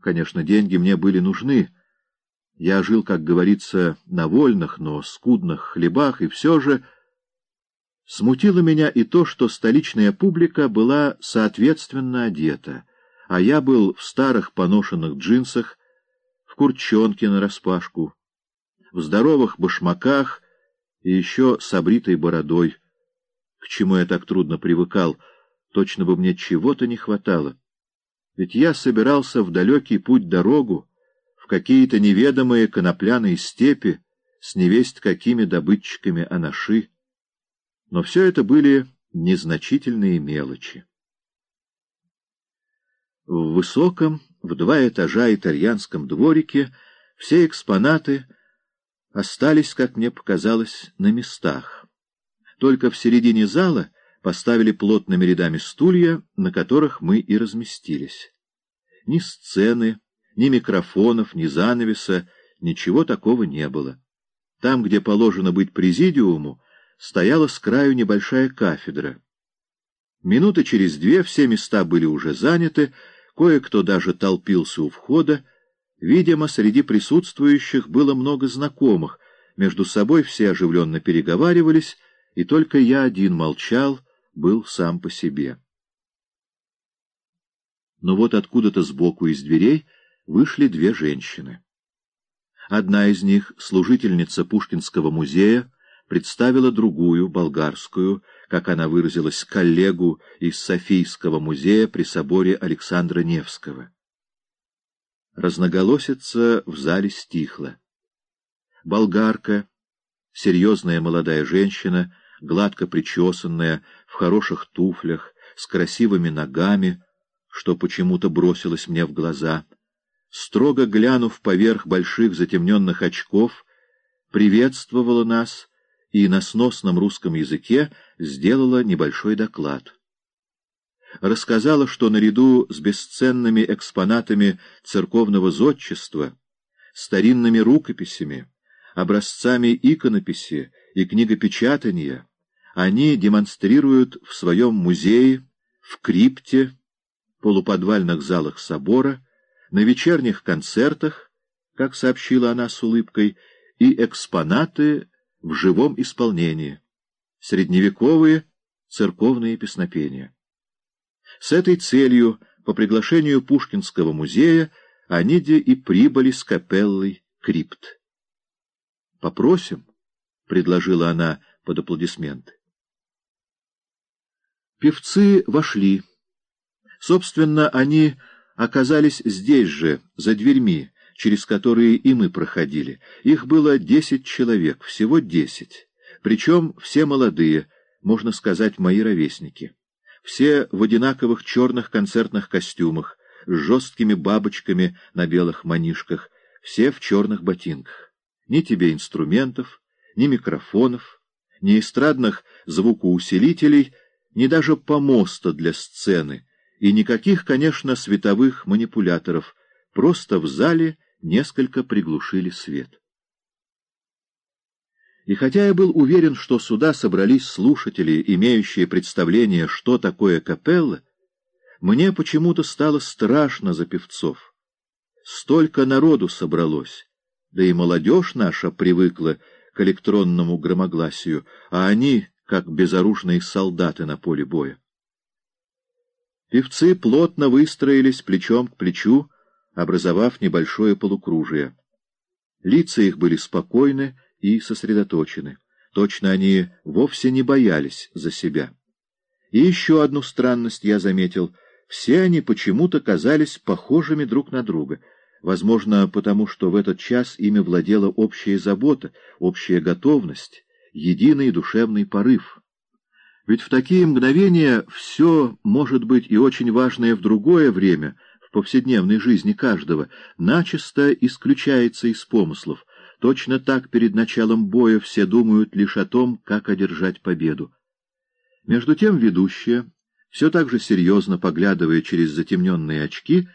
Конечно, деньги мне были нужны. Я жил, как говорится, на вольных, но скудных хлебах, и все же... Смутило меня и то, что столичная публика была соответственно одета, а я был в старых поношенных джинсах, в курчонке нараспашку, в здоровых башмаках и еще с обритой бородой. К чему я так трудно привыкал, точно бы мне чего-то не хватало. Ведь я собирался в далекий путь-дорогу, в какие-то неведомые конопляные степи, с невесть какими добытчиками анаши. Но все это были незначительные мелочи. В высоком, в два этажа итальянском дворике все экспонаты остались, как мне показалось, на местах. Только в середине зала поставили плотными рядами стулья, на которых мы и разместились. Ни сцены, ни микрофонов, ни занавеса, ничего такого не было. Там, где положено быть президиуму, стояла с краю небольшая кафедра. Минуты через две все места были уже заняты, кое-кто даже толпился у входа. Видимо, среди присутствующих было много знакомых, между собой все оживленно переговаривались, и только я один молчал, был сам по себе. Но вот откуда-то сбоку из дверей вышли две женщины. Одна из них, служительница Пушкинского музея, представила другую, болгарскую, как она выразилась, коллегу из Софийского музея при соборе Александра Невского. Разноголосица в зале стихла. Болгарка, серьезная молодая женщина, гладко причесанная, в хороших туфлях, с красивыми ногами, что почему-то бросилось мне в глаза, строго глянув поверх больших затемненных очков, приветствовала нас и на сносном русском языке сделала небольшой доклад. Рассказала, что наряду с бесценными экспонатами церковного зодчества, старинными рукописями, образцами иконописи и книгопечатания они демонстрируют в своем музее, в крипте, полуподвальных залах собора, на вечерних концертах, как сообщила она с улыбкой, и экспонаты в живом исполнении, средневековые церковные песнопения. С этой целью, по приглашению Пушкинского музея, Аниде и прибыли с капеллой крипт. «Попросим», — предложила она под аплодисменты. Певцы вошли. Собственно, они оказались здесь же, за дверьми, через которые и мы проходили. Их было десять человек, всего десять. Причем все молодые, можно сказать, мои ровесники. Все в одинаковых черных концертных костюмах, с жесткими бабочками на белых манишках, все в черных ботинках. Ни тебе инструментов, ни микрофонов, ни эстрадных звукоусилителей, ни даже помоста для сцены, и никаких, конечно, световых манипуляторов, просто в зале несколько приглушили свет. И хотя я был уверен, что сюда собрались слушатели, имеющие представление, что такое капелла, мне почему-то стало страшно за певцов. Столько народу собралось, да и молодежь наша привыкла к электронному громогласию, а они, как безоружные солдаты на поле боя. Певцы плотно выстроились плечом к плечу, образовав небольшое полукружие. Лица их были спокойны и сосредоточены. Точно они вовсе не боялись за себя. И еще одну странность я заметил. Все они почему-то казались похожими друг на друга. Возможно, потому что в этот час ими владела общая забота, общая готовность, единый душевный порыв. Ведь в такие мгновения все, может быть, и очень важное в другое время — повседневной жизни каждого, начисто исключается из помыслов. Точно так перед началом боя все думают лишь о том, как одержать победу. Между тем ведущая, все так же серьезно поглядывая через затемненные очки,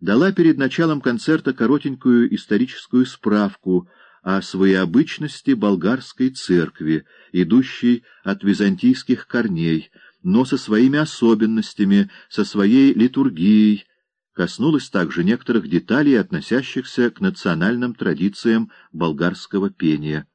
дала перед началом концерта коротенькую историческую справку о своеобычности болгарской церкви, идущей от византийских корней, но со своими особенностями, со своей литургией, коснулась также некоторых деталей, относящихся к национальным традициям болгарского пения.